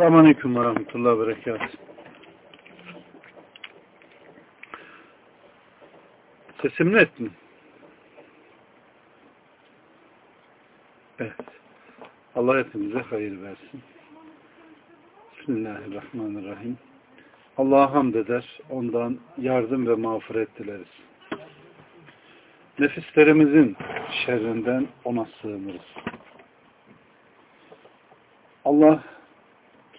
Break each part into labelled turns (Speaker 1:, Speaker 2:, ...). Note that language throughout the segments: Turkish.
Speaker 1: Selamun Aleyküm ve Rahmetullahi ve Berekatuhu. Sesim net mi? Evet. Allah hepimize hayır versin. Bismillahirrahmanirrahim. Allah'a hamd eder, ondan yardım ve mağfiret dileriz. Nefislerimizin şerrinden ona sığınırız. Allah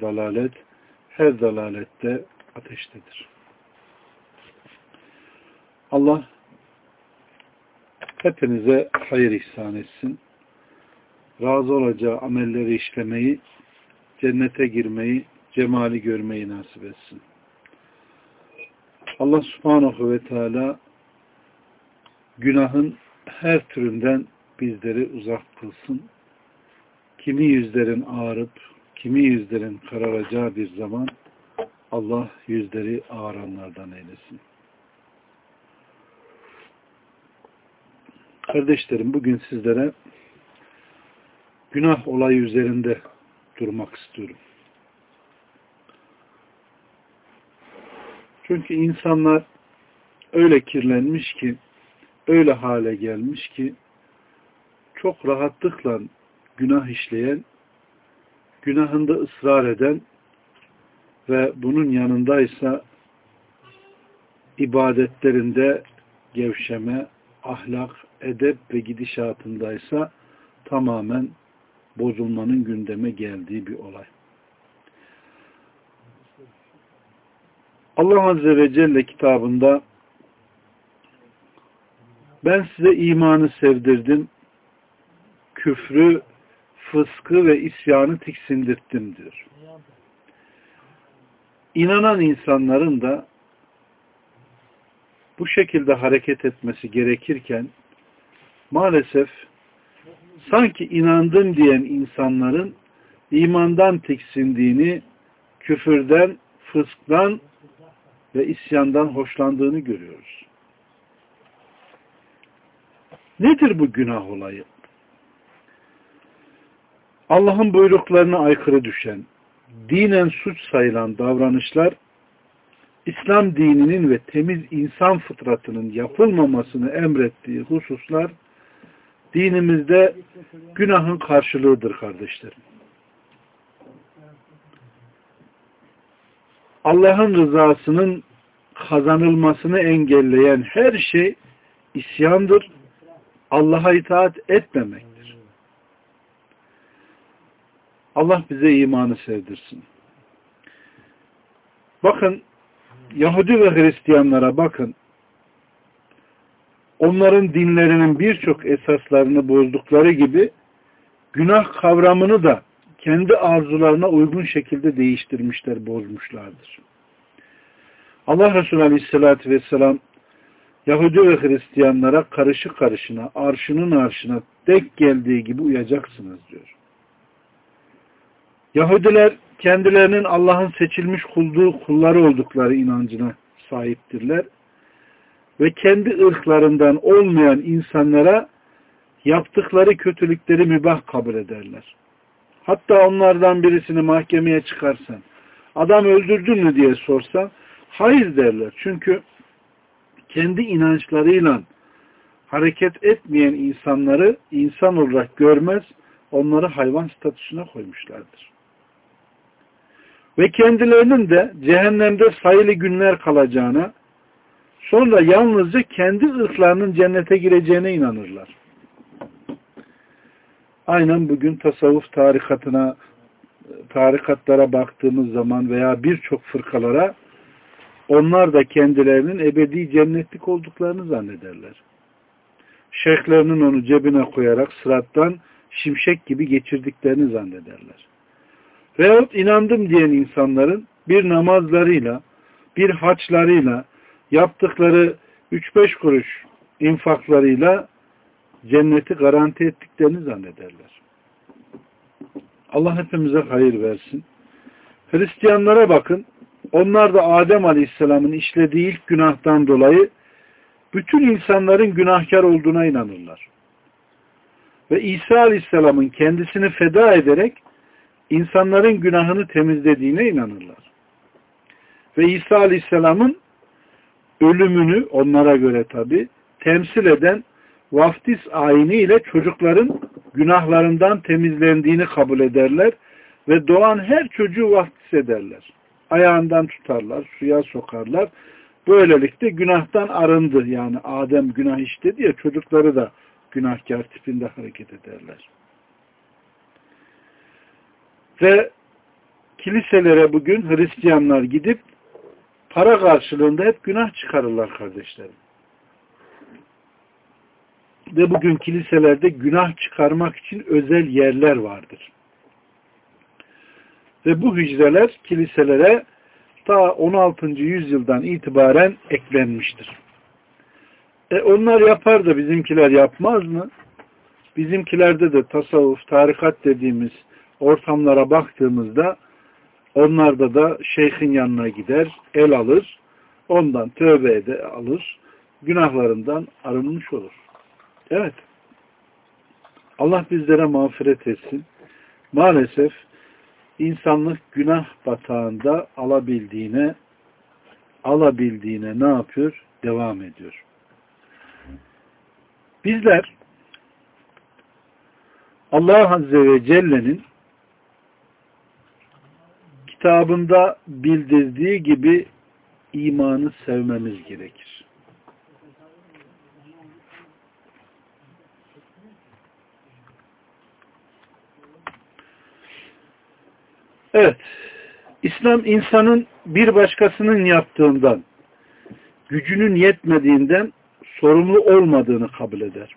Speaker 1: dalalet, her dalalette ateştedir. Allah hepinize hayır ihsan etsin. Razı olacağı amelleri işlemeyi, cennete girmeyi, cemali görmeyi nasip etsin. Allah subhanahu ve teala günahın her türünden bizleri uzak kılsın. Kimi yüzlerin ağrıp, kimi yüzlerin kararacağı bir zaman Allah yüzleri ağıranlardan eylesin. Kardeşlerim bugün sizlere günah olayı üzerinde durmak istiyorum. Çünkü insanlar öyle kirlenmiş ki, öyle hale gelmiş ki, çok rahatlıkla günah işleyen, günahında ısrar eden ve bunun yanındaysa ibadetlerinde gevşeme, ahlak, edep ve gidişatındaysa tamamen bozulmanın gündeme geldiği bir olay. Allah Azze ve Celle kitabında ben size imanı sevdirdim, küfrü, fıskı ve isyanı tiksindirttim diyor. İnanan insanların da bu şekilde hareket etmesi gerekirken maalesef sanki inandım diyen insanların imandan tiksindiğini, küfürden, fısktan ve isyandan hoşlandığını görüyoruz. Nedir bu günah olayı? Allah'ın buyruklarına aykırı düşen, dinen suç sayılan davranışlar, İslam dininin ve temiz insan fıtratının yapılmamasını emrettiği hususlar, dinimizde günahın karşılığıdır kardeşlerim. Allah'ın rızasının kazanılmasını engelleyen her şey isyandır. Allah'a itaat etmemektir. Allah bize imanı sevdirsin. Bakın Yahudi ve Hristiyanlara bakın. Onların dinlerinin birçok esaslarını bozdukları gibi günah kavramını da kendi arzularına uygun şekilde değiştirmişler, bozmuşlardır. Allah Resulü Aleyhisselatü Vesselam Yahudi ve Hristiyanlara karışı karışına, arşının arşına dek geldiği gibi uyacaksınız diyor. Yahudiler kendilerinin Allah'ın seçilmiş kulduğu kulları oldukları inancına sahiptirler. Ve kendi ırklarından olmayan insanlara yaptıkları kötülükleri mübah kabul ederler. Hatta onlardan birisini mahkemeye çıkarsan, adam öldürdün mü diye sorsan, hayır derler. Çünkü kendi inançlarıyla hareket etmeyen insanları insan olarak görmez, onları hayvan statüsüne koymuşlardır. Ve kendilerinin de cehennemde sayılı günler kalacağına, sonra yalnızca kendi ırklarının cennete gireceğine inanırlar. Aynen bugün tasavvuf tarikatına, tarikatlara baktığımız zaman veya birçok fırkalara onlar da kendilerinin ebedi cennetlik olduklarını zannederler. Şeyhlerinin onu cebine koyarak sırattan şimşek gibi geçirdiklerini zannederler. Veyahut inandım diyen insanların bir namazlarıyla, bir haçlarıyla, yaptıkları 3-5 kuruş infaklarıyla cenneti garanti ettiklerini zannederler. Allah hepimize hayır versin. Hristiyanlara bakın. Onlar da Adem Aleyhisselam'ın işlediği ilk günahtan dolayı bütün insanların günahkar olduğuna inanırlar. Ve İsa Aleyhisselam'ın kendisini feda ederek insanların günahını temizlediğine inanırlar. Ve İsa Aleyhisselam'ın ölümünü onlara göre tabi temsil eden vaftiz ayini ile çocukların günahlarından temizlendiğini kabul ederler ve doğan her çocuğu vaftiz ederler. Ayağından tutarlar, suya sokarlar. Böylelikle günahtan arındı. Yani Adem günah işledi ya çocukları da günahkar tipinde hareket ederler. Ve kiliselere bugün Hristiyanlar gidip para karşılığında hep günah çıkarırlar kardeşlerim. Ve bugün kiliselerde günah çıkarmak için özel yerler vardır. Ve bu hücreler kiliselere ta 16. yüzyıldan itibaren eklenmiştir. E onlar yapar da bizimkiler yapmaz mı? Bizimkilerde de tasavvuf, tarikat dediğimiz ortamlara baktığımızda onlarda da şeyhin yanına gider, el alır, ondan tövbe ede alır, günahlarından arınmış olur. Evet. Allah bizlere mağfiret etsin. Maalesef insanlık günah batağında alabildiğine alabildiğine ne yapıyor? Devam ediyor. Bizler Allah Azze ve Celle'nin kitabında bildirdiği gibi imanı sevmemiz gerekir. Evet, İslam insanın bir başkasının yaptığından, gücünün yetmediğinden sorumlu olmadığını kabul eder.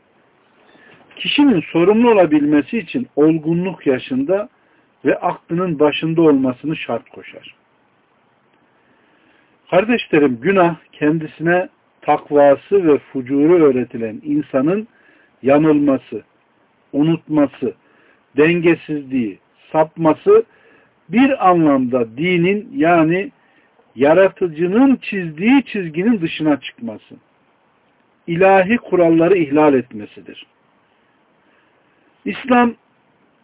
Speaker 1: Kişinin sorumlu olabilmesi için olgunluk yaşında ve aklının başında olmasını şart koşar. Kardeşlerim günah kendisine takvası ve fucuru öğretilen insanın yanılması, unutması, dengesizliği, sapması bir anlamda dinin yani yaratıcının çizdiği çizginin dışına çıkması, ilahi kuralları ihlal etmesidir. İslam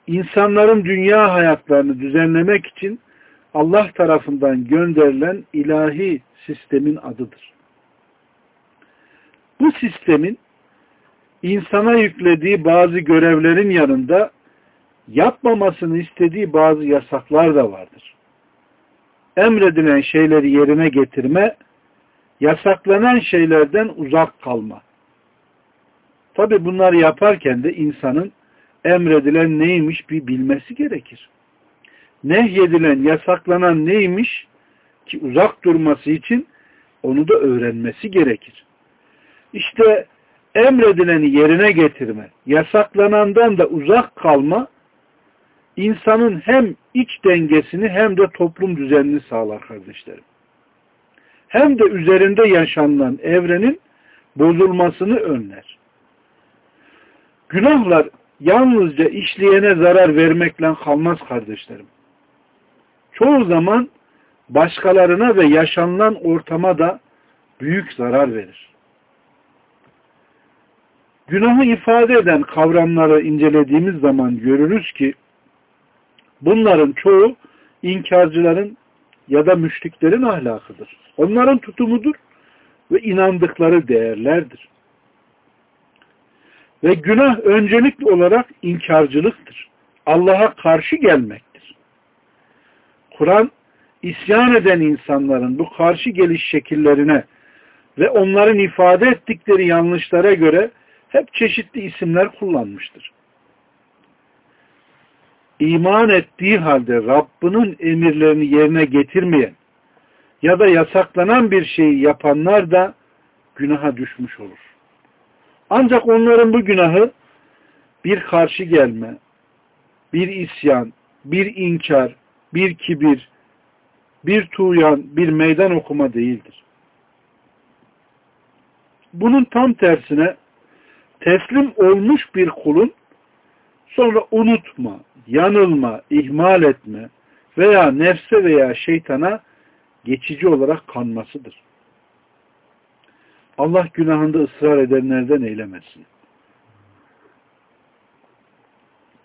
Speaker 1: insanların dünya hayatlarını düzenlemek için Allah tarafından gönderilen ilahi sistemin adıdır. Bu sistemin insana yüklediği bazı görevlerin yanında yapmamasını istediği bazı yasaklar da vardır. Emredilen şeyleri yerine getirme, yasaklanan şeylerden uzak kalma. Tabi bunları yaparken de insanın emredilen neymiş bir bilmesi gerekir. Nehyedilen, yasaklanan neymiş ki uzak durması için onu da öğrenmesi gerekir. İşte emredileni yerine getirme, yasaklanandan da uzak kalma, insanın hem iç dengesini hem de toplum düzenini sağlar kardeşlerim. Hem de üzerinde yaşanılan evrenin bozulmasını önler. Günahlar yalnızca işleyene zarar vermekle kalmaz kardeşlerim. Çoğu zaman başkalarına ve yaşanılan ortama da büyük zarar verir. Günahı ifade eden kavramları incelediğimiz zaman görürüz ki bunların çoğu inkarcıların ya da müşriklerin ahlakıdır. Onların tutumudur ve inandıkları değerlerdir. Ve günah öncelikli olarak inkarcılıktır. Allah'a karşı gelmektir. Kur'an isyan eden insanların bu karşı geliş şekillerine ve onların ifade ettikleri yanlışlara göre hep çeşitli isimler kullanmıştır. İman ettiği halde Rabbinin emirlerini yerine getirmeyen ya da yasaklanan bir şeyi yapanlar da günaha düşmüş olur. Ancak onların bu günahı bir karşı gelme, bir isyan, bir inkar, bir kibir, bir tuğyan, bir meydan okuma değildir. Bunun tam tersine teslim olmuş bir kulun sonra unutma, yanılma, ihmal etme veya nefse veya şeytana geçici olarak kanmasıdır. Allah günahında ısrar edenlerden eylemesin.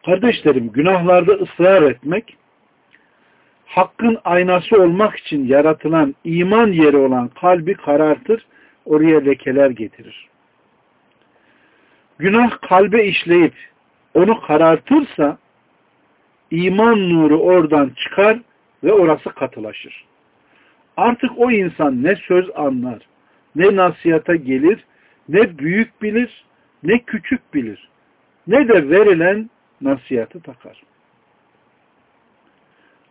Speaker 1: Kardeşlerim günahlarda ısrar etmek hakkın aynası olmak için yaratılan iman yeri olan kalbi karartır, oraya lekeler getirir. Günah kalbe işleyip onu karartırsa iman nuru oradan çıkar ve orası katılaşır. Artık o insan ne söz anlar, ne nasihata gelir, ne büyük bilir, ne küçük bilir, ne de verilen nasihatı takar.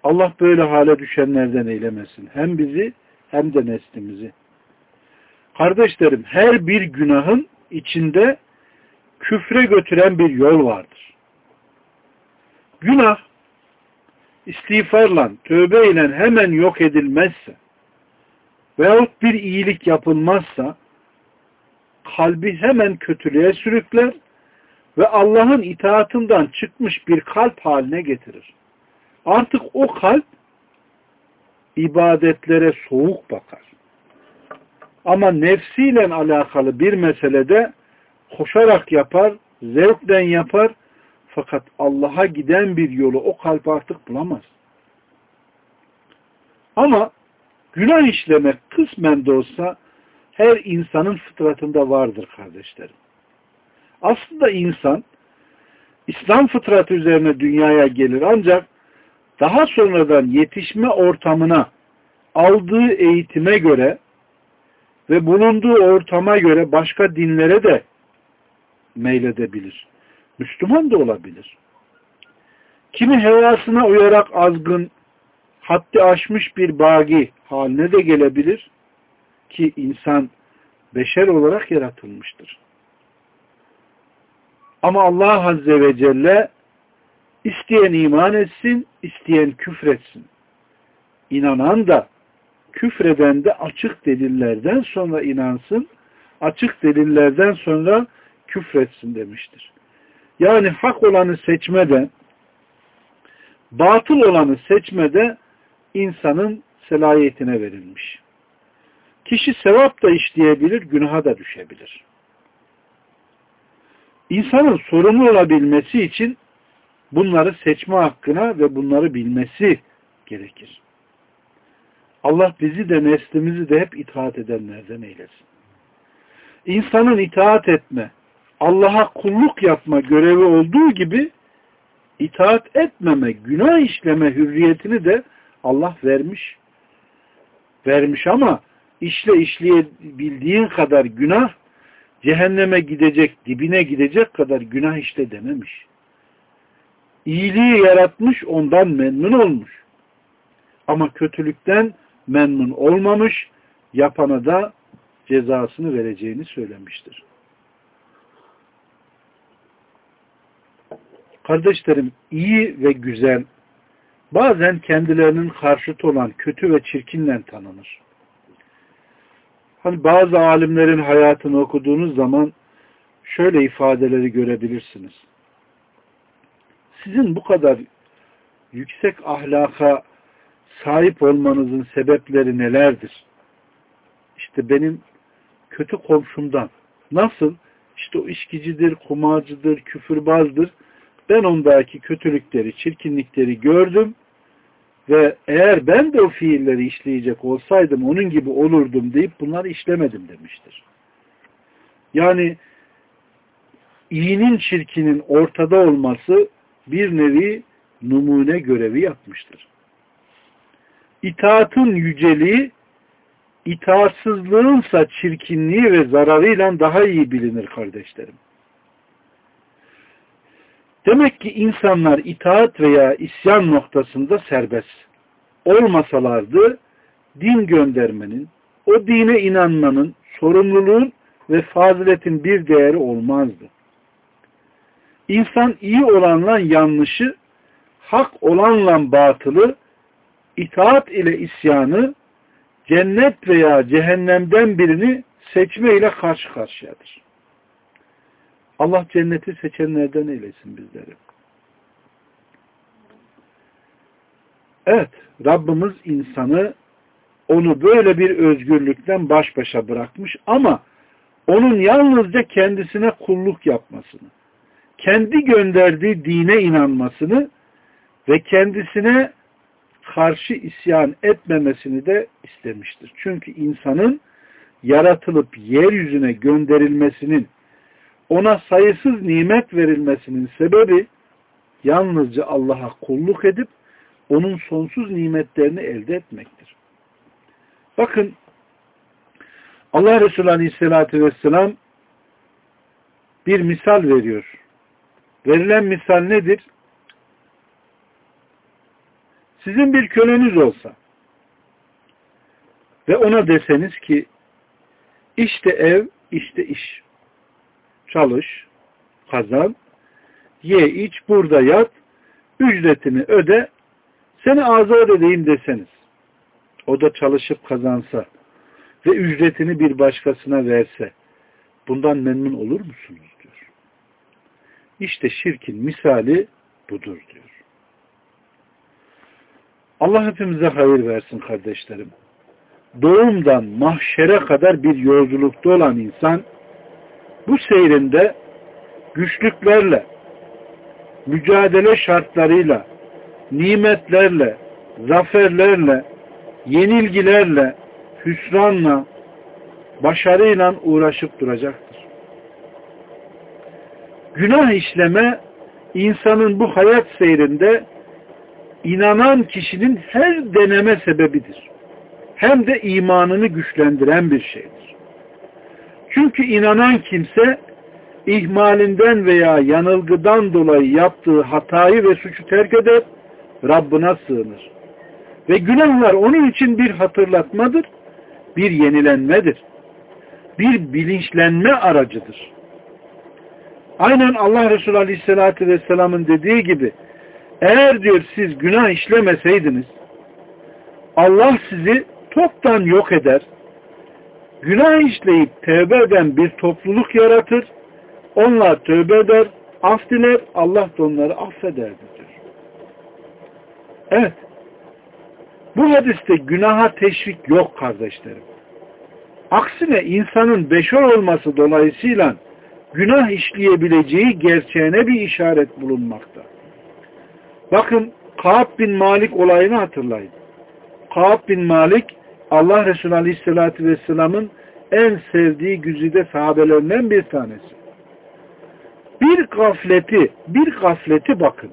Speaker 1: Allah böyle hale düşenlerden eylemesin. Hem bizi hem de neslimizi. Kardeşlerim her bir günahın içinde küfre götüren bir yol vardır. Günah istiğfarla, tövbe ile hemen yok edilmezse veyahut bir iyilik yapılmazsa kalbi hemen kötülüğe sürükler ve Allah'ın itaatından çıkmış bir kalp haline getirir. Artık o kalp ibadetlere soğuk bakar. Ama nefsiyle alakalı bir meselede koşarak yapar, zevkten yapar fakat Allah'a giden bir yolu o kalp artık bulamaz. Ama günah işlemek kısmen de olsa her insanın fıtratında vardır kardeşlerim. Aslında insan İslam fıtratı üzerine dünyaya gelir ancak daha sonradan yetişme ortamına aldığı eğitime göre ve bulunduğu ortama göre başka dinlere de meyledebilir. Müslüman da olabilir. Kimi hevasına uyarak azgın, haddi aşmış bir bagi haline de gelebilir ki insan beşer olarak yaratılmıştır. Ama Allah Azze ve Celle isteyen iman etsin, isteyen küfretsin. İnanan da küfreden de açık delillerden sonra inansın, açık delillerden sonra küfretsin demiştir. Yani hak olanı seçmede, batıl olanı seçmede insanın selayetine verilmiş. Kişi sevap da işleyebilir, günaha da düşebilir. İnsanın sorumlu olabilmesi için bunları seçme hakkına ve bunları bilmesi gerekir. Allah bizi de neslimizi de hep itaat edenlerden eylesin. İnsanın itaat etme, Allah'a kulluk yapma görevi olduğu gibi itaat etmeme, günah işleme hürriyetini de Allah vermiş. Vermiş ama işle işleyebildiğin kadar günah cehenneme gidecek, dibine gidecek kadar günah işte dememiş. İyiliği yaratmış, ondan memnun olmuş. Ama kötülükten memnun olmamış, yapana da cezasını vereceğini söylemiştir. Kardeşlerim iyi ve güzel bazen kendilerinin karşıtı olan kötü ve çirkinle tanınır. Hani bazı alimlerin hayatını okuduğunuz zaman şöyle ifadeleri görebilirsiniz. Sizin bu kadar yüksek ahlaka sahip olmanızın sebepleri nelerdir? İşte benim kötü komşumdan. Nasıl? İşte o işkicidir, kumarcıdır, küfürbazdır. Ben ondaki kötülükleri, çirkinlikleri gördüm ve eğer ben de o fiilleri işleyecek olsaydım onun gibi olurdum deyip bunları işlemedim demiştir. Yani iyinin çirkinin ortada olması bir nevi numune görevi yapmıştır. İtaatın yüceliği itaatsızlığınsa çirkinliği ve zararıyla daha iyi bilinir kardeşlerim. Demek ki insanlar itaat veya isyan noktasında serbest. Olmasalardı din göndermenin, o dine inanmanın, sorumluluğun ve faziletin bir değeri olmazdı. İnsan iyi olanla yanlışı, hak olanla batılı, itaat ile isyanı, cennet veya cehennemden birini seçme ile karşı karşıyadır. Allah cenneti seçenlerden eylesin bizleri. Evet, Rabbimiz insanı onu böyle bir özgürlükten baş başa bırakmış ama onun yalnızca kendisine kulluk yapmasını, kendi gönderdiği dine inanmasını ve kendisine karşı isyan etmemesini de istemiştir. Çünkü insanın yaratılıp yeryüzüne gönderilmesinin, ona sayısız nimet verilmesinin sebebi yalnızca Allah'a kulluk edip onun sonsuz nimetlerini elde etmektir. Bakın Allah Resulü Aleyhisselatü Vesselam bir misal veriyor. Verilen misal nedir? Sizin bir köleniz olsa ve ona deseniz ki işte ev, işte iş. Çalış, kazan, ye, iç, burada yat, ücretini öde, seni azat edeyim deseniz. O da çalışıp kazansa ve ücretini bir başkasına verse bundan memnun olur musunuz diyor. İşte şirkin misali budur diyor. Allah hepimize hayır versin kardeşlerim. Doğumdan mahşere kadar bir yolculukta olan insan bu seyrinde güçlüklerle, mücadele şartlarıyla, nimetlerle, zaferlerle, yenilgilerle, hüsranla, başarıyla uğraşıp duracaktır. Günah işleme insanın bu hayat seyrinde inanan kişinin her deneme sebebidir. Hem de imanını güçlendiren bir şeydir. Çünkü inanan kimse ihmalinden veya yanılgıdan dolayı yaptığı hatayı ve suçu terk eder, Rabbına sığınır. Ve günahlar onun için bir hatırlatmadır, bir yenilenmedir. Bir bilinçlenme aracıdır. Aynen Allah Resulü Aleyhisselatü Vesselam'ın dediği gibi eğer diyor siz günah işlemeseydiniz Allah sizi toptan yok eder. Günah işleyip tövbe eden bir topluluk yaratır. Onlar tövbe eder, af diler, Allah da onları affeder diyor. Evet. Bu hadiste günaha teşvik yok kardeşlerim. Aksine insanın beşer olması dolayısıyla günah işleyebileceği gerçeğine bir işaret bulunmakta. Bakın Kaab bin Malik olayını hatırlayın. Kaab bin Malik Allah Resulü Aleyhisselatü Vesselam'ın en sevdiği güzide sahabelerinden bir tanesi. Bir gafleti, bir gafleti bakın.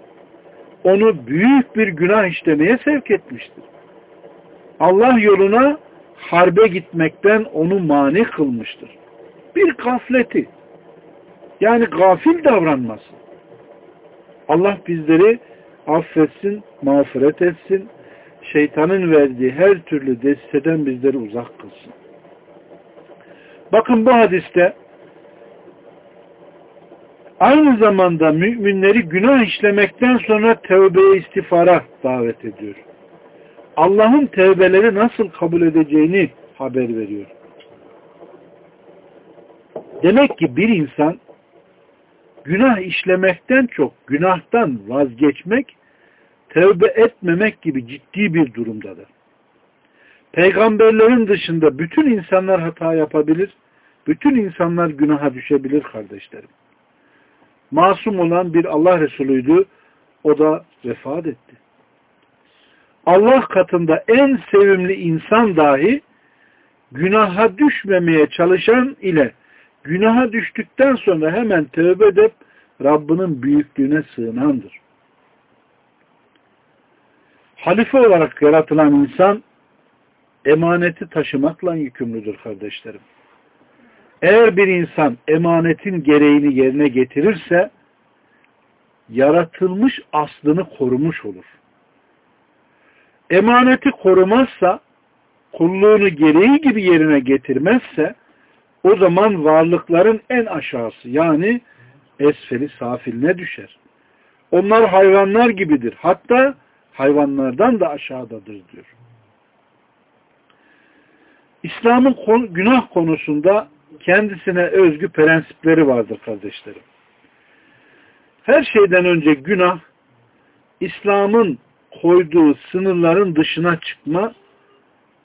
Speaker 1: Onu büyük bir günah işlemeye sevk etmiştir. Allah yoluna harbe gitmekten onu mani kılmıştır. Bir gafleti. Yani gafil davranması. Allah bizleri affetsin, mağfiret etsin, şeytanın verdiği her türlü desteden bizleri uzak kılsın. Bakın bu hadiste aynı zamanda müminleri günah işlemekten sonra tövbeye istifara davet ediyor. Allah'ın tevbeleri nasıl kabul edeceğini haber veriyor. Demek ki bir insan günah işlemekten çok günahtan vazgeçmek, tevbe etmemek gibi ciddi bir durumdadır. Peygamberlerin dışında bütün insanlar hata yapabilir, bütün insanlar günaha düşebilir kardeşlerim. Masum olan bir Allah Resulüydü, o da vefat etti. Allah katında en sevimli insan dahi günaha düşmemeye çalışan ile günaha düştükten sonra hemen tövbe edip Rabbinin büyüklüğüne sığınandır. Halife olarak yaratılan insan emaneti taşımakla yükümlüdür kardeşlerim. Eğer bir insan emanetin gereğini yerine getirirse yaratılmış aslını korumuş olur. Emaneti korumazsa kulluğunu gereği gibi yerine getirmezse o zaman varlıkların en aşağısı yani esfeli safiline düşer. Onlar hayvanlar gibidir. Hatta hayvanlardan da aşağıdadır diyor. İslam'ın günah konusunda kendisine özgü prensipleri vardır kardeşlerim. Her şeyden önce günah, İslam'ın koyduğu sınırların dışına çıkma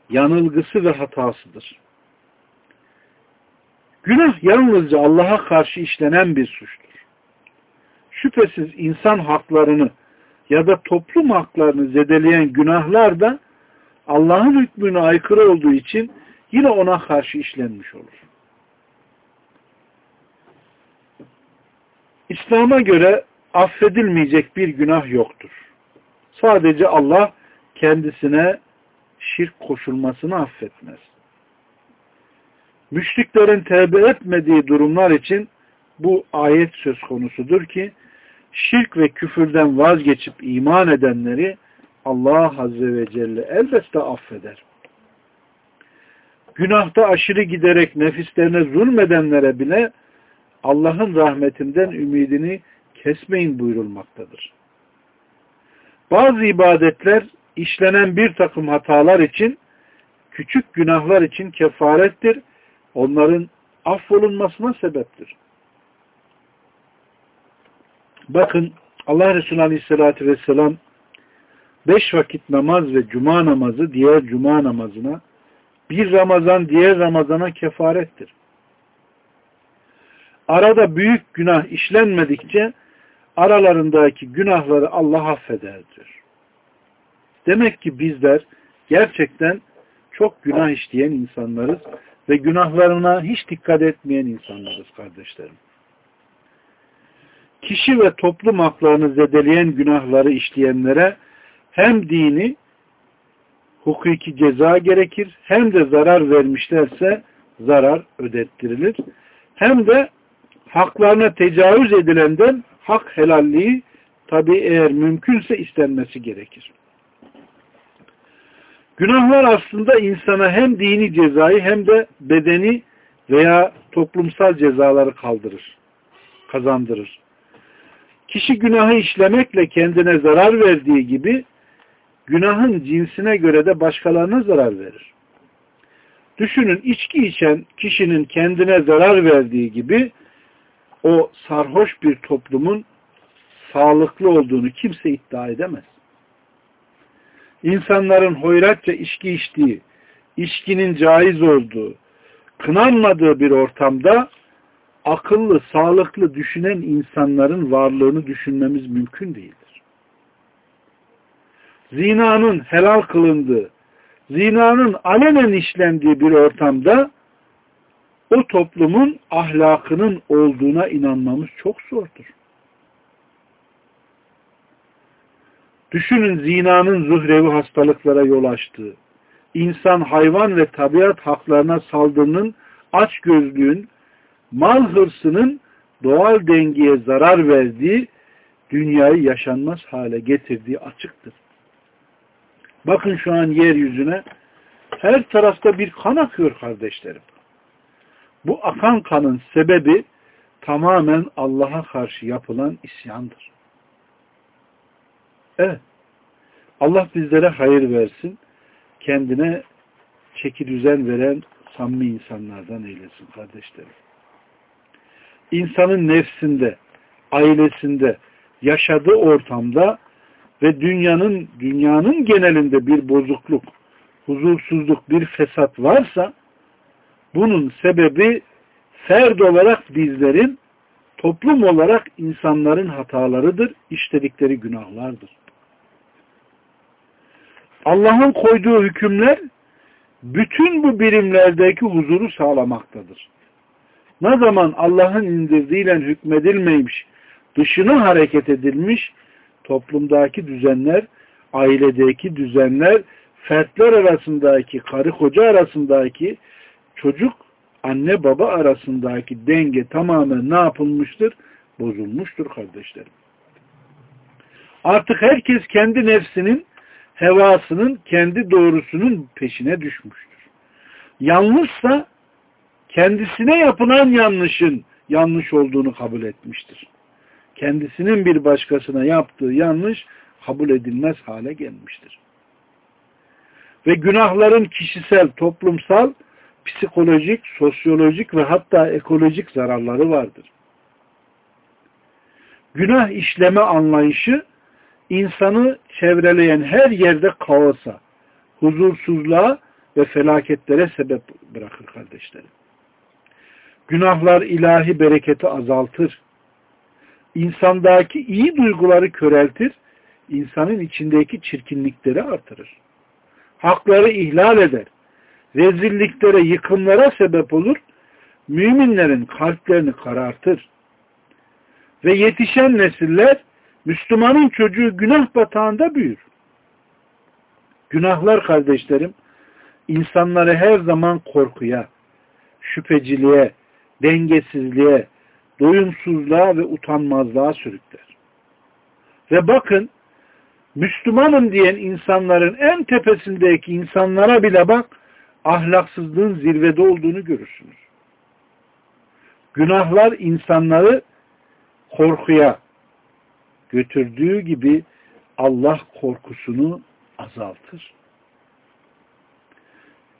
Speaker 1: yanılgısı ve hatasıdır. Günah yalnızca Allah'a karşı işlenen bir suçtur. Şüphesiz insan haklarını ya da toplum haklarını zedeleyen günahlar da Allah'ın hükmüne aykırı olduğu için yine ona karşı işlenmiş olur. İslam'a göre affedilmeyecek bir günah yoktur. Sadece Allah kendisine şirk koşulmasını affetmez. Müşriklerin tevbe etmediği durumlar için bu ayet söz konusudur ki şirk ve küfürden vazgeçip iman edenleri Allah Azze ve Celle elbette affeder. Günahta aşırı giderek nefislerine zulmedenlere bile Allah'ın rahmetinden ümidini kesmeyin buyurulmaktadır. Bazı ibadetler işlenen bir takım hatalar için, küçük günahlar için kefarettir. Onların affolunmasına sebeptir. Bakın Allah Resulü Aleyhisselatü Vesselam beş vakit namaz ve cuma namazı diğer cuma namazına bir Ramazan diğer Ramazana kefarettir. Arada büyük günah işlenmedikçe aralarındaki günahları Allah affeder diyor. Demek ki bizler gerçekten çok günah işleyen insanlarız ve günahlarına hiç dikkat etmeyen insanlarız kardeşlerim. Kişi ve toplum haklarını zedeleyen günahları işleyenlere hem dini hukuki ceza gerekir hem de zarar vermişlerse zarar ödettirilir. Hem de haklarına tecavüz edilenden hak helalliği tabi eğer mümkünse istenmesi gerekir. Günahlar aslında insana hem dini cezayı hem de bedeni veya toplumsal cezaları kaldırır, kazandırır. Kişi günahı işlemekle kendine zarar verdiği gibi günahın cinsine göre de başkalarına zarar verir. Düşünün içki içen kişinin kendine zarar verdiği gibi o sarhoş bir toplumun sağlıklı olduğunu kimse iddia edemez. İnsanların hoyratça içki içtiği, içkinin caiz olduğu, kınanmadığı bir ortamda akıllı, sağlıklı düşünen insanların varlığını düşünmemiz mümkün değildir. Zinanın helal kılındığı, zinanın alenen işlendiği bir ortamda o toplumun ahlakının olduğuna inanmamız çok zordur. Düşünün zinanın zuhrevi hastalıklara yol açtığı, insan, hayvan ve tabiat haklarına saldırının, aç gözlüğün, mal hırsının doğal dengeye zarar verdiği, dünyayı yaşanmaz hale getirdiği açıktır. Bakın şu an yeryüzüne her tarafta bir kan akıyor kardeşlerim. Bu akan kanın sebebi tamamen Allah'a karşı yapılan isyandır. Evet. Allah bizlere hayır versin. Kendine çeki düzen veren samimi insanlardan eylesin kardeşlerim. İnsanın nefsinde, ailesinde, yaşadığı ortamda ve dünyanın dünyanın genelinde bir bozukluk, huzursuzluk, bir fesat varsa bunun sebebi ferd olarak bizlerin, toplum olarak insanların hatalarıdır, işledikleri günahlardır. Allah'ın koyduğu hükümler bütün bu birimlerdeki huzuru sağlamaktadır. Ne zaman Allah'ın indirdiğiyle hükmedilmemiş, dışına hareket edilmiş, toplumdaki düzenler, ailedeki düzenler, fertler arasındaki, karı koca arasındaki, çocuk, anne baba arasındaki denge tamamen ne yapılmıştır? Bozulmuştur kardeşlerim. Artık herkes kendi nefsinin hevasının kendi doğrusunun peşine düşmüştür. Yanlışsa kendisine yapılan yanlışın yanlış olduğunu kabul etmiştir. Kendisinin bir başkasına yaptığı yanlış kabul edilmez hale gelmiştir. Ve günahların kişisel, toplumsal, psikolojik, sosyolojik ve hatta ekolojik zararları vardır. Günah işleme anlayışı insanı çevreleyen her yerde kaosa, huzursuzluğa ve felaketlere sebep bırakır kardeşlerim. Günahlar ilahi bereketi azaltır. İnsandaki iyi duyguları köreltir. insanın içindeki çirkinlikleri artırır. Hakları ihlal eder. Rezilliklere, yıkımlara sebep olur. Müminlerin kalplerini karartır. Ve yetişen nesiller Müslümanın çocuğu günah batağında büyür. Günahlar kardeşlerim insanları her zaman korkuya, şüpheciliğe, dengesizliğe, doyumsuzluğa ve utanmazlığa sürükler. Ve bakın Müslümanım diyen insanların en tepesindeki insanlara bile bak ahlaksızlığın zirvede olduğunu görürsünüz. Günahlar insanları korkuya götürdüğü gibi Allah korkusunu azaltır.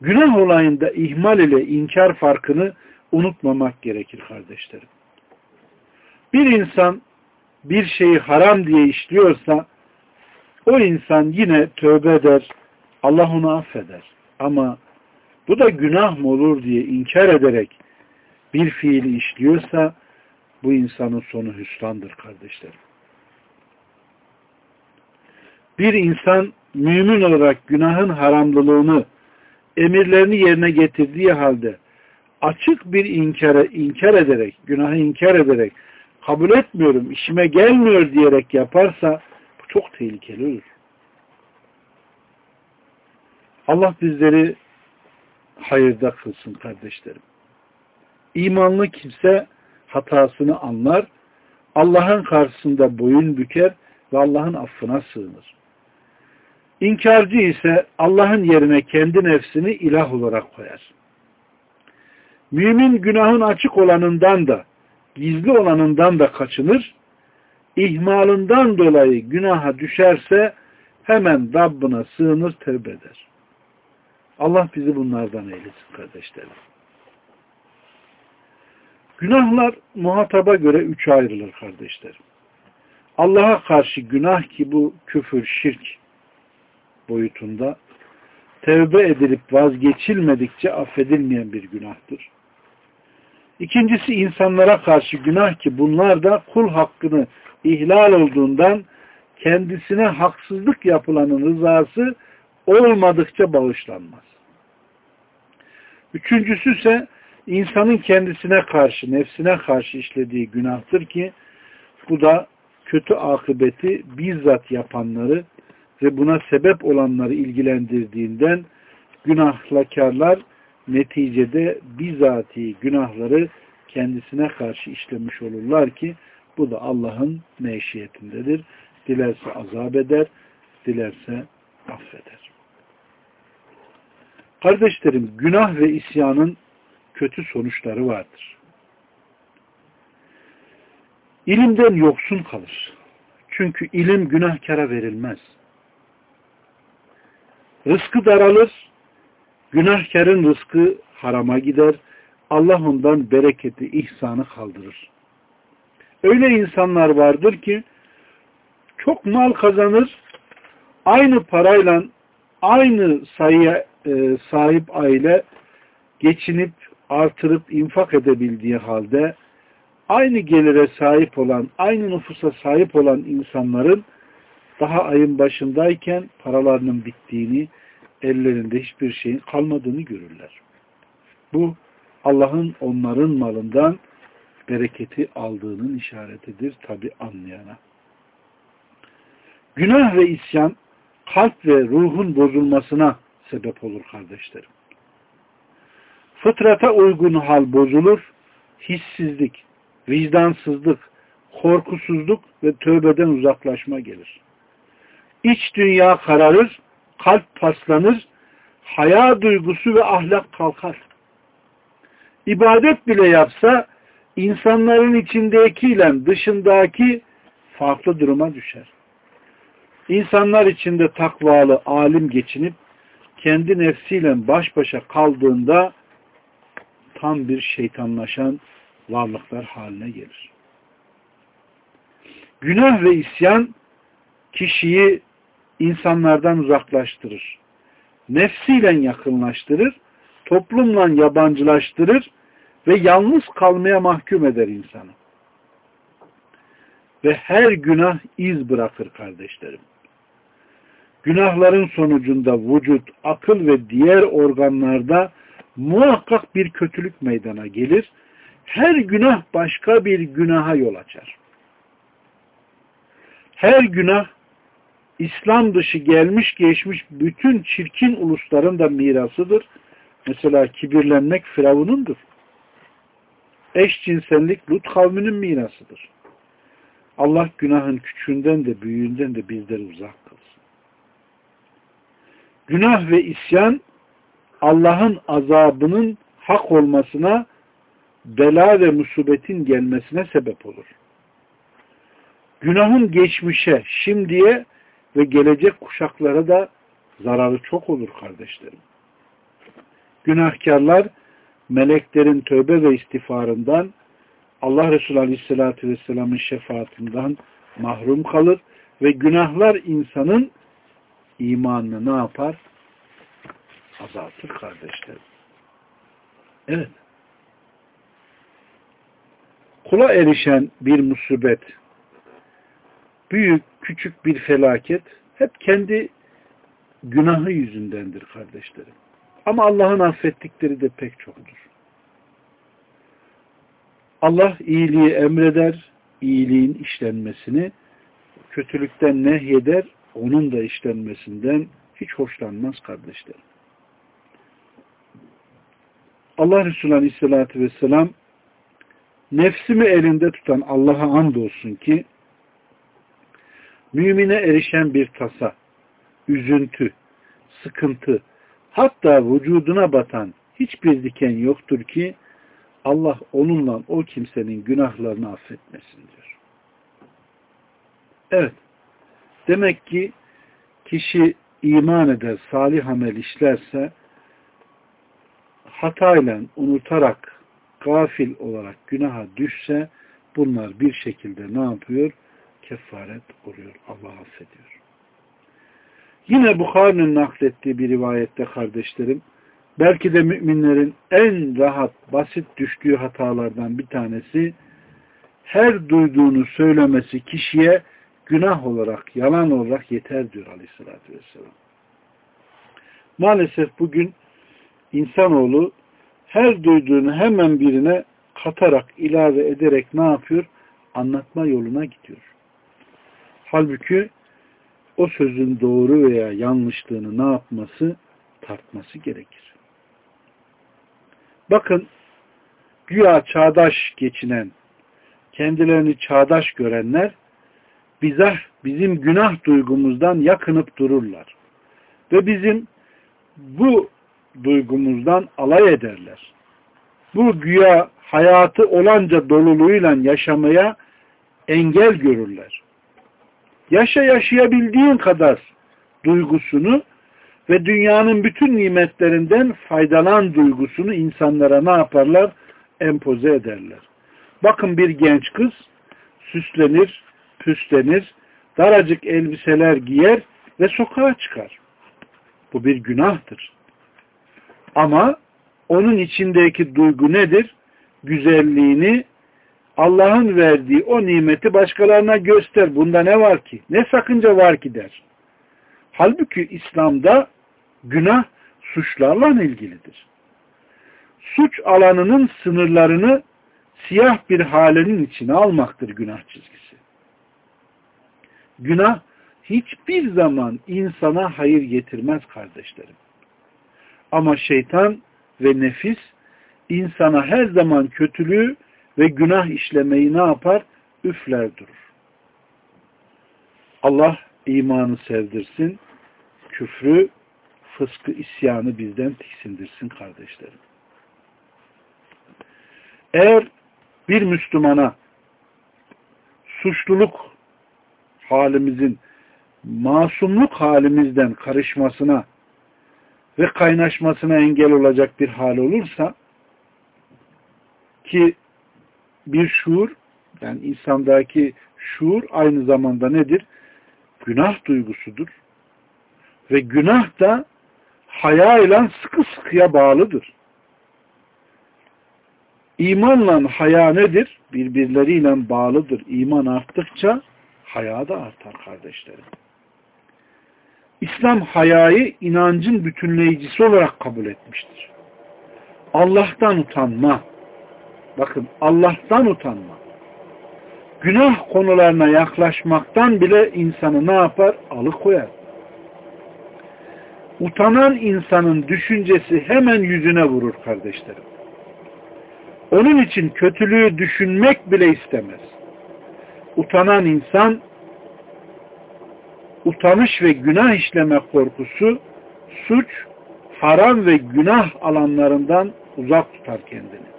Speaker 1: Günah olayında ihmal ile inkar farkını unutmamak gerekir kardeşlerim. Bir insan bir şeyi haram diye işliyorsa o insan yine tövbe eder, Allah onu affeder. Ama bu da günah mı olur diye inkar ederek bir fiili işliyorsa bu insanın sonu hüsrandır kardeşlerim. Bir insan mümin olarak günahın haramlılığını emirlerini yerine getirdiği halde açık bir inkara, inkar ederek, günahı inkar ederek kabul etmiyorum, işime gelmiyor diyerek yaparsa bu çok tehlikeli olur. Allah bizleri hayırda kılsın kardeşlerim. İmanlı kimse hatasını anlar, Allah'ın karşısında boyun büker ve Allah'ın affına sığınır. İnkarcı ise Allah'ın yerine kendi nefsini ilah olarak koyar. Mümin günahın açık olanından da, gizli olanından da kaçınır. İhmalından dolayı günaha düşerse hemen Rabbına sığınır, tövbe eder. Allah bizi bunlardan eylesin kardeşlerim. Günahlar muhataba göre üçe ayrılır kardeşlerim. Allah'a karşı günah ki bu küfür, şirk boyutunda tevbe edilip vazgeçilmedikçe affedilmeyen bir günahtır. İkincisi insanlara karşı günah ki bunlar da kul hakkını ihlal olduğundan kendisine haksızlık yapılanın rızası olmadıkça bağışlanmaz. Üçüncüsü ise insanın kendisine karşı, nefsine karşı işlediği günahtır ki bu da kötü akıbeti bizzat yapanları ve buna sebep olanları ilgilendirdiğinden günahlakarlar neticede bizatihi günahları kendisine karşı işlemiş olurlar ki bu da Allah'ın meşiyetindedir. Dilerse azap eder, dilerse affeder. Kardeşlerim, günah ve isyanın kötü sonuçları vardır. İlimden yoksun kalır. Çünkü ilim günahkara verilmez. Rızkı daralır, günahkarın rızkı harama gider, Allah ondan bereketi, ihsanı kaldırır. Öyle insanlar vardır ki çok mal kazanır, aynı parayla aynı sayıya e, sahip aile geçinip artırıp infak edebildiği halde aynı gelire sahip olan, aynı nüfusa sahip olan insanların daha ayın başındayken paralarının bittiğini, ellerinde hiçbir şeyin kalmadığını görürler. Bu Allah'ın onların malından bereketi aldığının işaretidir tabi anlayana. Günah ve isyan kalp ve ruhun bozulmasına sebep olur kardeşlerim. Fıtrata uygun hal bozulur, hissizlik, vicdansızlık, korkusuzluk ve tövbeden uzaklaşma gelir. İç dünya kararır, kalp paslanır, haya duygusu ve ahlak kalkar. İbadet bile yapsa insanların içindekiyle dışındaki farklı duruma düşer. İnsanlar içinde takvalı alim geçinip kendi nefsiyle baş başa kaldığında tam bir şeytanlaşan varlıklar haline gelir. Günah ve isyan kişiyi insanlardan uzaklaştırır. Nefsiyle yakınlaştırır, toplumla yabancılaştırır ve yalnız kalmaya mahkum eder insanı. Ve her günah iz bırakır kardeşlerim. Günahların sonucunda vücut, akıl ve diğer organlarda muhakkak bir kötülük meydana gelir. Her günah başka bir günaha yol açar. Her günah İslam dışı gelmiş geçmiş bütün çirkin ulusların da mirasıdır. Mesela kibirlenmek Firavun'undur. Eşcinsellik Lut kavminin mirasıdır. Allah günahın küçüğünden de büyüğünden de bizleri uzak kılsın. Günah ve isyan Allah'ın azabının hak olmasına bela ve musibetin gelmesine sebep olur. Günahın geçmişe, şimdiye ve gelecek kuşaklara da zararı çok olur kardeşlerim. Günahkarlar meleklerin tövbe ve istiğfarından Allah Resulü Aleyhisselatü Vesselam'ın şefaatinden mahrum kalır ve günahlar insanın imanını ne yapar? Azaltır kardeşlerim. Evet. Kula erişen bir musibet, büyük, küçük bir felaket hep kendi günahı yüzündendir kardeşlerim. Ama Allah'ın affettikleri de pek çoktur. Allah iyiliği emreder, iyiliğin işlenmesini, kötülükten nehyeder, onun da işlenmesinden hiç hoşlanmaz kardeşlerim. Allah Resulü Aleyhisselatü Vesselam nefsimi elinde tutan Allah'a andolsun ki mümine erişen bir tasa, üzüntü, sıkıntı, hatta vücuduna batan hiçbir diken yoktur ki Allah onunla o kimsenin günahlarını affetmesin diyor. Evet. Demek ki kişi iman eder, salih amel işlerse hatayla, unutarak, gafil olarak günaha düşse bunlar bir şekilde ne yapıyor? Kefaret oluyor. Allah affediyor. Yine Bukhari'nin naklettiği bir rivayette kardeşlerim belki de müminlerin en rahat, basit düştüğü hatalardan bir tanesi her duyduğunu söylemesi kişiye günah olarak, yalan olarak yeter diyor aleyhissalatü vesselam. Maalesef bugün insanoğlu her duyduğunu hemen birine katarak, ilave ederek ne yapıyor? Anlatma yoluna gidiyor. Halbuki o sözün doğru veya yanlışlığını ne yapması? Tartması gerekir. Bakın güya çağdaş geçinen, kendilerini çağdaş görenler bize bizim günah duygumuzdan yakınıp dururlar. Ve bizim bu duygumuzdan alay ederler. Bu güya hayatı olanca doluluğuyla yaşamaya engel görürler. Yaşa yaşayabildiğin kadar duygusunu ve dünyanın bütün nimetlerinden faydalan duygusunu insanlara ne yaparlar? Empoze ederler. Bakın bir genç kız süslenir, püslenir, daracık elbiseler giyer ve sokağa çıkar. Bu bir günahtır. Ama onun içindeki duygu nedir? Güzelliğini, Allah'ın verdiği o nimeti başkalarına göster. Bunda ne var ki? Ne sakınca var ki der. Halbuki İslam'da günah suçlarla ilgilidir. Suç alanının sınırlarını siyah bir halenin içine almaktır günah çizgisi. Günah hiçbir zaman insana hayır getirmez kardeşlerim. Ama şeytan ve nefis insana her zaman kötülüğü ve günah işlemeyi ne yapar? Üfler durur. Allah imanı sevdirsin, küfrü, fıskı, isyanı bizden tiksindirsin kardeşlerim. Eğer bir Müslümana suçluluk halimizin masumluk halimizden karışmasına ve kaynaşmasına engel olacak bir hal olursa ki bir şuur yani insandaki şuur aynı zamanda nedir? Günah duygusudur. Ve günah da haya ile sıkı sıkıya bağlıdır. İmanla haya nedir? Birbirleriyle bağlıdır. İman arttıkça haya da artar kardeşlerim. İslam hayayı inancın bütünleyicisi olarak kabul etmiştir. Allah'tan utanma. Bakın Allah'tan utanma. Günah konularına yaklaşmaktan bile insanı ne yapar? Alıkoyar. Utanan insanın düşüncesi hemen yüzüne vurur kardeşlerim. Onun için kötülüğü düşünmek bile istemez. Utanan insan utanış ve günah işleme korkusu suç, haram ve günah alanlarından uzak tutar kendini.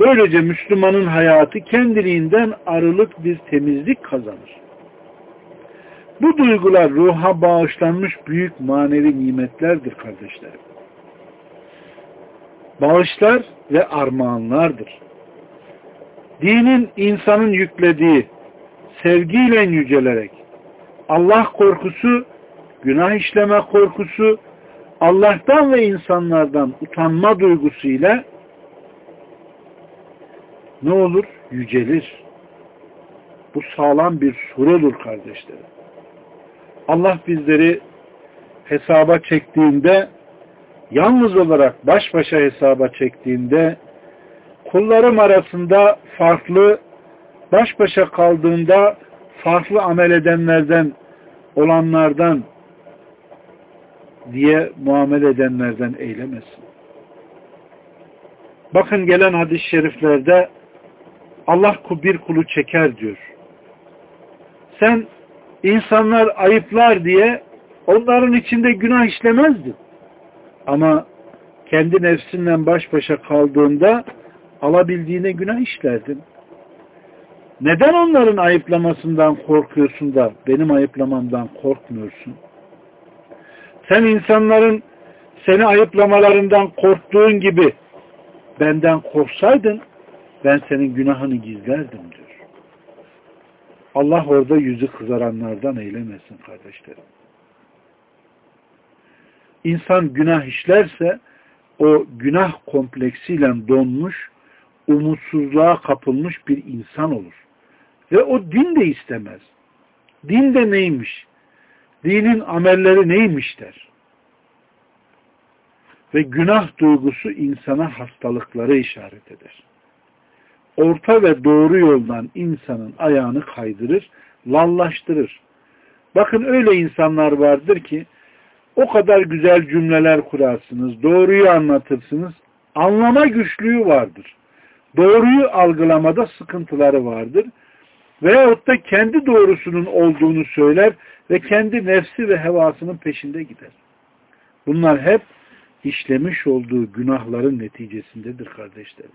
Speaker 1: Böylece Müslümanın hayatı kendiliğinden arılık bir temizlik kazanır. Bu duygular ruha bağışlanmış büyük manevi nimetlerdir kardeşlerim. Bağışlar ve armağanlardır. Dinin insanın yüklediği sevgiyle yücelerek Allah korkusu, günah işleme korkusu, Allah'tan ve insanlardan utanma duygusu ile ne olur? Yücelir. Bu sağlam bir suredir kardeşlerim. Allah bizleri hesaba çektiğinde yalnız olarak baş başa hesaba çektiğinde kullarım arasında farklı baş başa kaldığında farklı amel edenlerden olanlardan diye muamele edenlerden eylemesin. Bakın gelen hadis-i şeriflerde Allah bir kulu çeker diyor. Sen insanlar ayıplar diye onların içinde günah işlemezdin. Ama kendi nefsinden baş başa kaldığında alabildiğine günah işlerdin. Neden onların ayıplamasından korkuyorsun da benim ayıplamamdan korkmuyorsun? Sen insanların seni ayıplamalarından korktuğun gibi benden korksaydın ben senin günahını gizlerdim diyor. Allah orada yüzü kızaranlardan eylemesin kardeşlerim. İnsan günah işlerse o günah kompleksiyle donmuş, umutsuzluğa kapılmış bir insan olur. Ve o din de istemez. Din de neymiş? Dinin amelleri neymiş der. Ve günah duygusu insana hastalıkları işaret eder. Orta ve doğru yoldan insanın ayağını kaydırır, lallaştırır. Bakın öyle insanlar vardır ki o kadar güzel cümleler kurarsınız, doğruyu anlatırsınız, anlama güçlüğü vardır. Doğruyu algılamada sıkıntıları vardır Veyahut da kendi doğrusunun olduğunu söyler ve kendi nefsi ve hevasının peşinde gider. Bunlar hep işlemiş olduğu günahların neticesindedir kardeşlerim.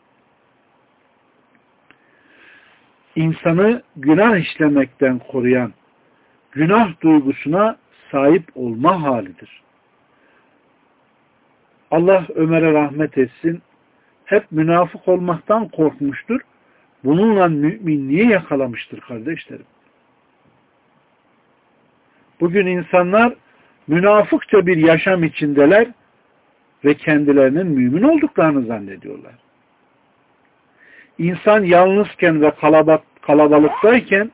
Speaker 1: İnsanı günah işlemekten koruyan günah duygusuna sahip olma halidir. Allah Ömer'e rahmet etsin. Hep münafık olmaktan korkmuştur Bununla müminliği yakalamıştır kardeşlerim. Bugün insanlar münafıkça bir yaşam içindeler ve kendilerinin mümin olduklarını zannediyorlar. İnsan yalnızken ve kalabalıktayken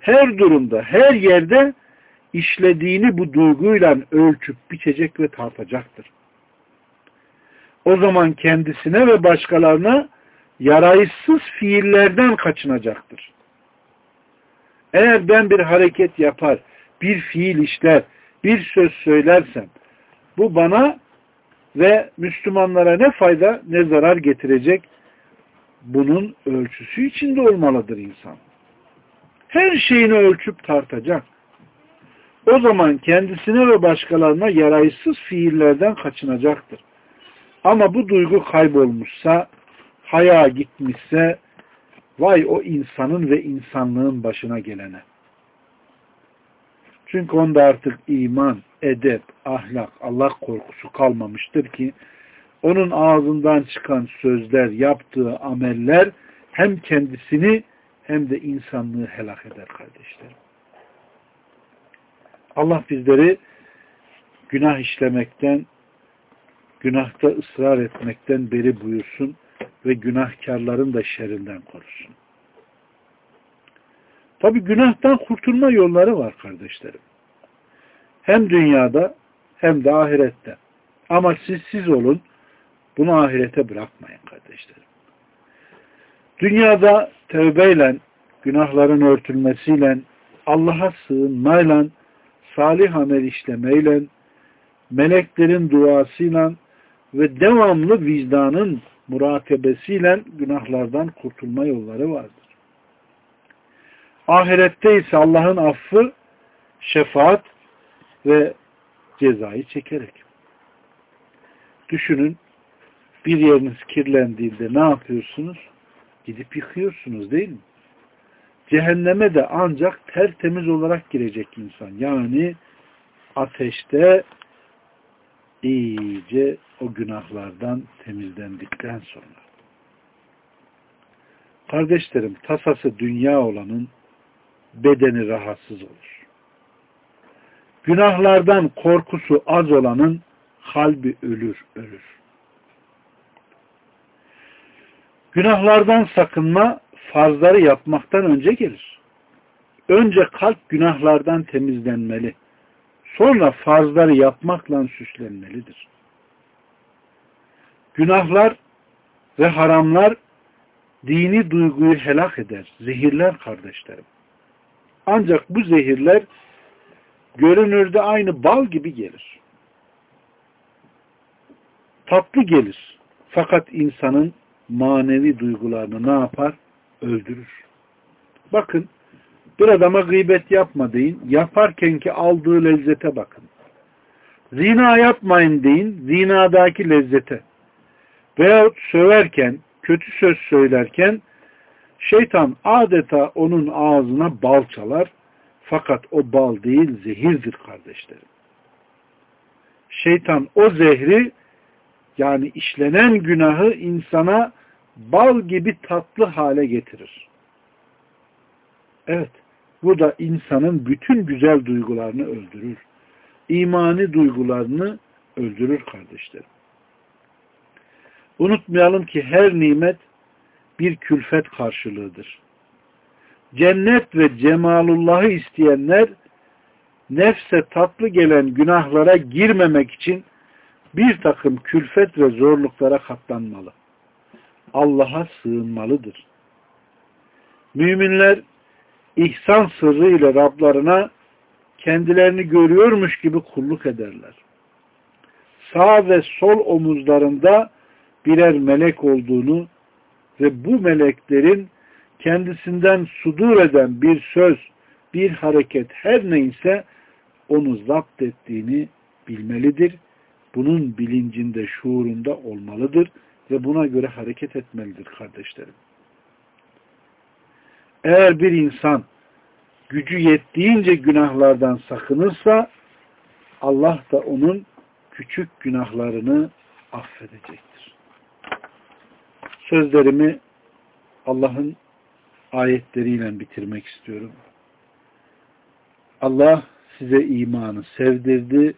Speaker 1: her durumda, her yerde işlediğini bu duyguyla ölçüp biçecek ve tartacaktır. O zaman kendisine ve başkalarına yaraysız fiillerden kaçınacaktır. Eğer ben bir hareket yapar, bir fiil işler, bir söz söylersem bu bana ve Müslümanlara ne fayda ne zarar getirecek bunun ölçüsü içinde olmalıdır insan. Her şeyini ölçüp tartacak. O zaman kendisine ve başkalarına yaraysız fiillerden kaçınacaktır. Ama bu duygu kaybolmuşsa haya gitmişse vay o insanın ve insanlığın başına gelene. Çünkü onda artık iman, edep, ahlak, Allah korkusu kalmamıştır ki onun ağzından çıkan sözler, yaptığı ameller hem kendisini hem de insanlığı helak eder kardeşlerim. Allah bizleri günah işlemekten, günahta ısrar etmekten beri buyursun ve günahkarların da şerrinden korusun. Tabi günahtan kurtulma yolları var kardeşlerim. Hem dünyada hem de ahirette. Ama siz siz olun, bunu ahirete bırakmayın kardeşlerim. Dünyada tövbeyle, günahların örtülmesiyle, Allah'a sığınmayla, salih amel işlemeyle, meleklerin duasıyla ve devamlı vicdanın murakebesiyle günahlardan kurtulma yolları vardır. Ahirette ise Allah'ın affı, şefaat ve cezayı çekerek. Düşünün, bir yeriniz kirlendiğinde ne yapıyorsunuz? Gidip yıkıyorsunuz değil mi? Cehenneme de ancak tertemiz olarak girecek insan. Yani ateşte iyice o günahlardan temizlendikten sonra. Kardeşlerim, tasası dünya olanın bedeni rahatsız olur. Günahlardan korkusu az olanın kalbi ölür, ölür. Günahlardan sakınma farzları yapmaktan önce gelir. Önce kalp günahlardan temizlenmeli. Sonra farzları yapmakla süslenmelidir. Günahlar ve haramlar dini duyguyu helak eder, zehirler kardeşlerim. Ancak bu zehirler görünürde aynı bal gibi gelir. Tatlı gelir. Fakat insanın manevi duygularını ne yapar? Öldürür. Bakın bir adama gıybet yapma deyin. Yaparken ki aldığı lezzete bakın. Zina yapmayın deyin. Zinadaki lezzete. Veyahut söverken, kötü söz söylerken şeytan adeta onun ağzına bal çalar. Fakat o bal değil zehirdir kardeşlerim. Şeytan o zehri yani işlenen günahı insana bal gibi tatlı hale getirir. Evet, bu da insanın bütün güzel duygularını öldürür. İmani duygularını öldürür kardeşlerim. Unutmayalım ki her nimet bir külfet karşılığıdır. Cennet ve cemalullahı isteyenler nefse tatlı gelen günahlara girmemek için bir takım külfet ve zorluklara katlanmalı. Allah'a sığınmalıdır. Müminler ihsan sırrı ile Rablarına kendilerini görüyormuş gibi kulluk ederler. Sağ ve sol omuzlarında birer melek olduğunu ve bu meleklerin kendisinden sudur eden bir söz, bir hareket her neyse onu zapt ettiğini bilmelidir. Bunun bilincinde, şuurunda olmalıdır ve buna göre hareket etmelidir kardeşlerim. Eğer bir insan gücü yettiğince günahlardan sakınırsa Allah da onun küçük günahlarını affedecektir. Sözlerimi Allah'ın ayetleriyle bitirmek istiyorum. Allah size imanı sevdirdi,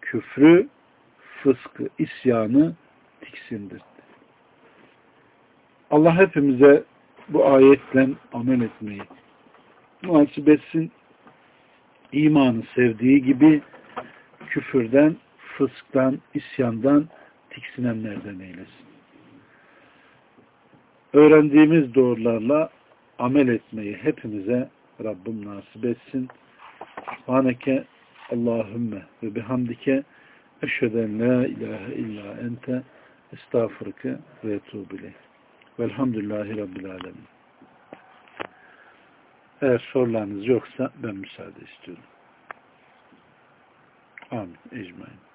Speaker 1: küfrü, fıskı, isyanı tiksindirdi. Allah hepimize bu ayetle amel etmeyi nasip etsin. İmanı sevdiği gibi küfürden, fısktan, isyandan tiksinenlerden eylesin. Öğrendiğimiz doğrularla amel etmeyi hepimize Rabbim nasip etsin. Subhaneke Allahümme ve bihamdike eşheden la ilahe illa ente estağfurke ve etubile. Velhamdülillahi Rabbil Alemin. Eğer sorularınız yoksa ben müsaade istiyorum. Amin. Ecmain.